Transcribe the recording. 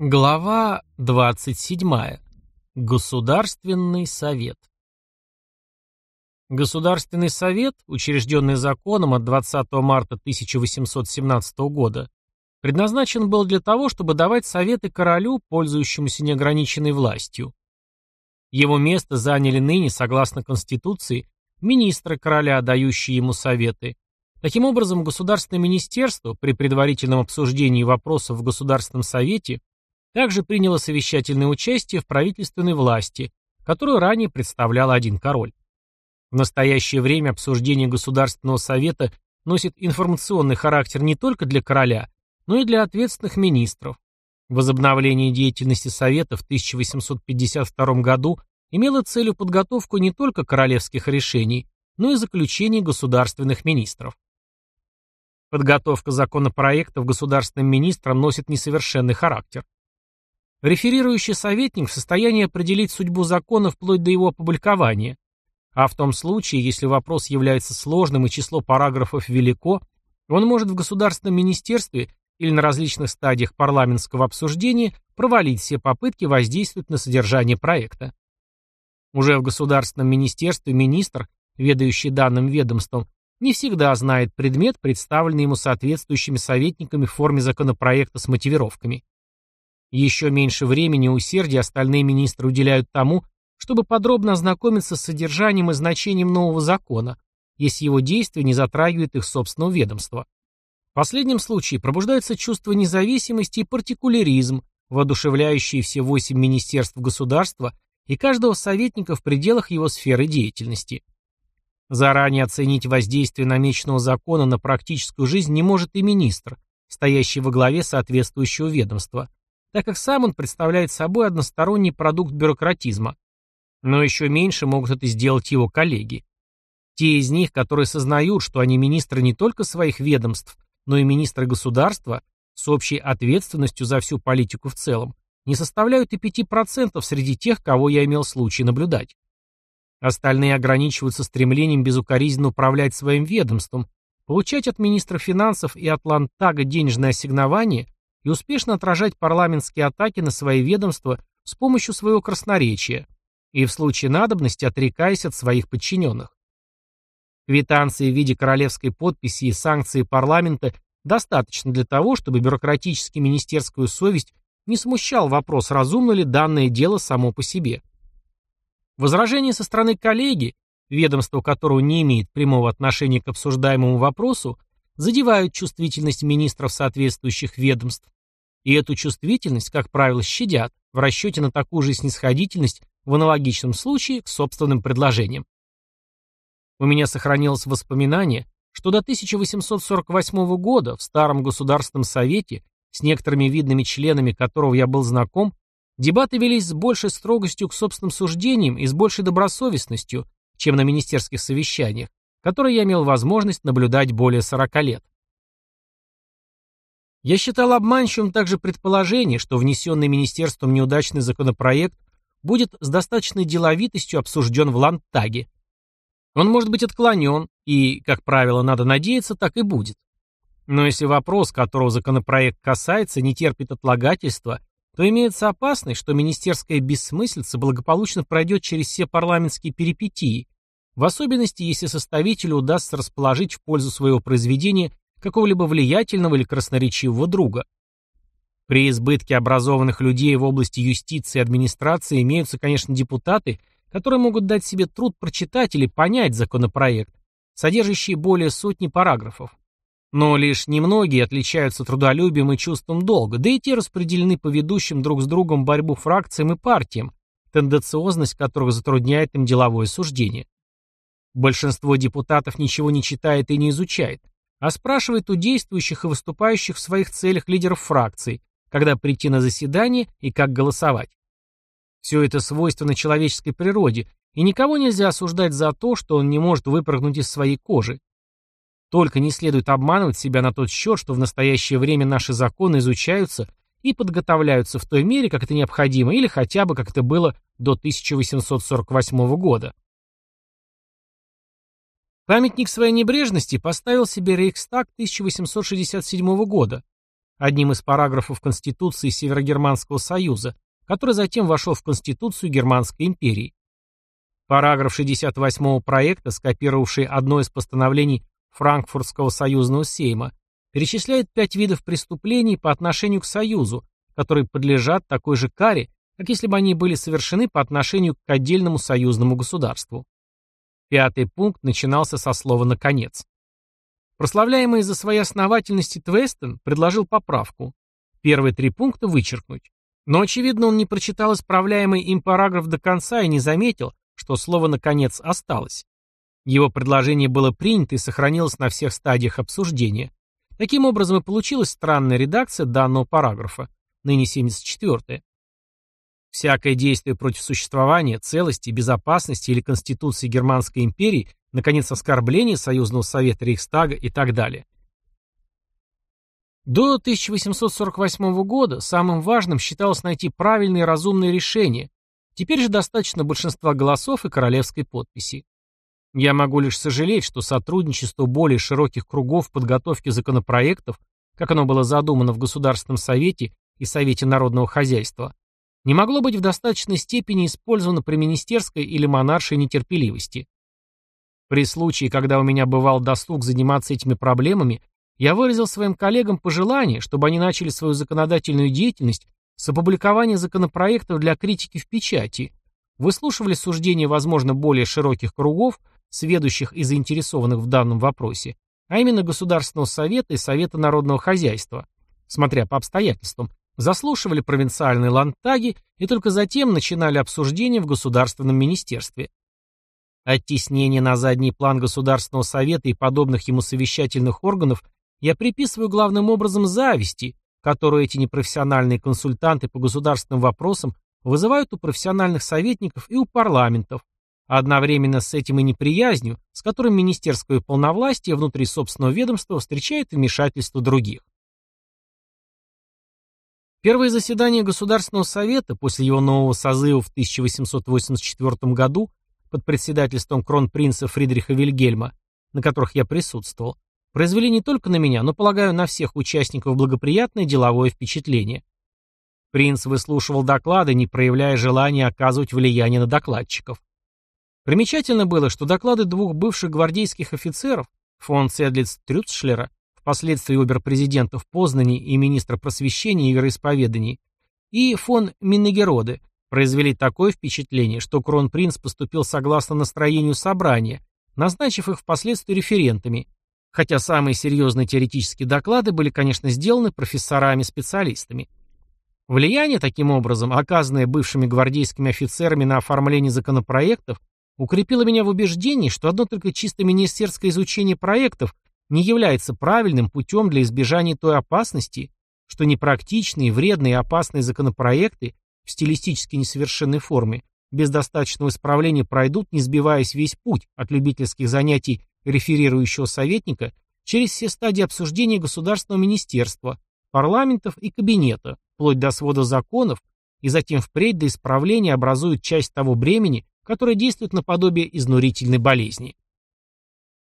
Глава 27. Государственный совет. Государственный совет, учрежденный законом от 20 марта 1817 года, предназначен был для того, чтобы давать советы королю, пользующемуся неограниченной властью. Его место заняли ныне, согласно Конституции, министры короля, дающие ему советы. Таким образом, Государственное министерство при предварительном обсуждении вопросов в Государственном совете также приняло совещательное участие в правительственной власти, которую ранее представлял один король. В настоящее время обсуждение Государственного совета носит информационный характер не только для короля, но и для ответственных министров. Возобновление деятельности Совета в 1852 году имело целью подготовку не только королевских решений, но и заключений государственных министров. Подготовка законопроектов государственным министрам носит несовершенный характер. Реферирующий советник в состоянии определить судьбу закона вплоть до его опубликования, а в том случае, если вопрос является сложным и число параграфов велико, он может в государственном министерстве или на различных стадиях парламентского обсуждения провалить все попытки воздействовать на содержание проекта. Уже в государственном министерстве министр, ведающий данным ведомством, не всегда знает предмет, представленный ему соответствующими советниками в форме законопроекта с мотивировками. Еще меньше времени и усердия остальные министры уделяют тому, чтобы подробно ознакомиться с содержанием и значением нового закона, если его действие не затрагивает их собственного ведомства. В последнем случае пробуждается чувство независимости и партикуляризм, воодушевляющие все восемь министерств государства и каждого советника в пределах его сферы деятельности. Заранее оценить воздействие намеченного закона на практическую жизнь не может и министр, стоящий во главе соответствующего ведомства, так как сам он представляет собой односторонний продукт бюрократизма. Но еще меньше могут это сделать его коллеги. Те из них, которые сознают, что они министры не только своих ведомств, но и министры государства с общей ответственностью за всю политику в целом, не составляют и 5% среди тех, кого я имел случай наблюдать. Остальные ограничиваются стремлением безукоризненно управлять своим ведомством, получать от министра финансов и от Лантага денежное ассигнование и успешно отражать парламентские атаки на свои ведомства с помощью своего красноречия и в случае надобности отрекаясь от своих подчиненных. Квитанции в виде королевской подписи и санкции парламента достаточно для того, чтобы бюрократически министерскую совесть не смущал вопрос, разумно ли данное дело само по себе. Возражения со стороны коллеги, ведомство которого не имеет прямого отношения к обсуждаемому вопросу, задевают чувствительность министров соответствующих ведомств. И эту чувствительность, как правило, щадят в расчете на такую же снисходительность в аналогичном случае к собственным предложениям. У меня сохранилось воспоминание, что до 1848 года в Старом Государственном Совете, с некоторыми видными членами которого я был знаком, дебаты велись с большей строгостью к собственным суждениям и с большей добросовестностью, чем на министерских совещаниях, которые я имел возможность наблюдать более 40 лет. Я считал обманчивым также предположение, что внесенный министерством неудачный законопроект будет с достаточной деловитостью обсужден в Ландтаге, он может быть отклонен, и, как правило, надо надеяться, так и будет. Но если вопрос, которого законопроект касается, не терпит отлагательства, то имеется опасность, что министерская бессмыслица благополучно пройдет через все парламентские перипетии, в особенности, если составителю удастся расположить в пользу своего произведения какого-либо влиятельного или красноречивого друга. При избытке образованных людей в области юстиции и администрации имеются, конечно, депутаты – которые могут дать себе труд прочитать или понять законопроект, содержащий более сотни параграфов. Но лишь немногие отличаются трудолюбием и чувством долга, да и те распределены по ведущим друг с другом борьбу фракциям и партиям, тенденциозность которых затрудняет им деловое суждение. Большинство депутатов ничего не читает и не изучает, а спрашивает у действующих и выступающих в своих целях лидеров фракций, когда прийти на заседание и как голосовать. Все это свойственно человеческой природе, и никого нельзя осуждать за то, что он не может выпрыгнуть из своей кожи. Только не следует обманывать себя на тот счет, что в настоящее время наши законы изучаются и подготовляются в той мере, как это необходимо, или хотя бы как это было до 1848 года. Памятник своей небрежности поставил себе Рейхстаг 1867 года, одним из параграфов Конституции Северогерманского союза, который затем вошел в Конституцию Германской империи. Параграф 68 проекта, скопировавший одно из постановлений Франкфуртского союзного сейма, перечисляет пять видов преступлений по отношению к Союзу, которые подлежат такой же каре, как если бы они были совершены по отношению к отдельному союзному государству. Пятый пункт начинался со слова «наконец». Прославляемый за своей основательности Твестен предложил поправку. Первые три пункта вычеркнуть. Но, очевидно, он не прочитал исправляемый им параграф до конца и не заметил, что слово «наконец» осталось. Его предложение было принято и сохранилось на всех стадиях обсуждения. Таким образом и получилась странная редакция данного параграфа, ныне 74 Всякое действие против существования, целости, безопасности или Конституции Германской империи, наконец, оскорбление Союзного Совета Рейхстага и так далее. До 1848 года самым важным считалось найти правильные и разумные решения. Теперь же достаточно большинства голосов и королевской подписи. Я могу лишь сожалеть, что сотрудничество более широких кругов в подготовке законопроектов, как оно было задумано в Государственном Совете и Совете народного хозяйства, не могло быть в достаточной степени использовано при министерской или монаршей нетерпеливости. При случае, когда у меня бывал досуг заниматься этими проблемами, я выразил своим коллегам пожелание, чтобы они начали свою законодательную деятельность с опубликования законопроектов для критики в печати, выслушивали суждения, возможно, более широких кругов, сведущих и заинтересованных в данном вопросе, а именно Государственного совета и Совета народного хозяйства, смотря по обстоятельствам, заслушивали провинциальные лантаги и только затем начинали обсуждение в Государственном министерстве. Оттеснение на задний план Государственного совета и подобных ему совещательных органов я приписываю главным образом зависти, которую эти непрофессиональные консультанты по государственным вопросам вызывают у профессиональных советников и у парламентов, а одновременно с этим и неприязнью, с которым министерское полновластие внутри собственного ведомства встречает вмешательство других. Первое заседание Государственного совета после его нового созыва в 1884 году под председательством кронпринца Фридриха Вильгельма, на которых я присутствовал, произвели не только на меня, но, полагаю, на всех участников благоприятное деловое впечатление. Принц выслушивал доклады, не проявляя желания оказывать влияние на докладчиков. Примечательно было, что доклады двух бывших гвардейских офицеров, фон Седлиц Трюцшлера, впоследствии обер-президента в Познани и министра просвещения и вероисповеданий, и фон Миннегероде, произвели такое впечатление, что кронпринц поступил согласно настроению собрания, назначив их впоследствии референтами, хотя самые серьезные теоретические доклады были, конечно, сделаны профессорами-специалистами. Влияние, таким образом, оказанное бывшими гвардейскими офицерами на оформление законопроектов, укрепило меня в убеждении, что одно только чисто министерское изучение проектов не является правильным путем для избежания той опасности, что непрактичные, вредные и опасные законопроекты в стилистически несовершенной форме без достаточного исправления пройдут, не сбиваясь весь путь от любительских занятий реферирующего советника через все стадии обсуждения государственного министерства, парламентов и кабинета, вплоть до свода законов, и затем впредь до исправления образуют часть того бремени, которая действует наподобие изнурительной болезни.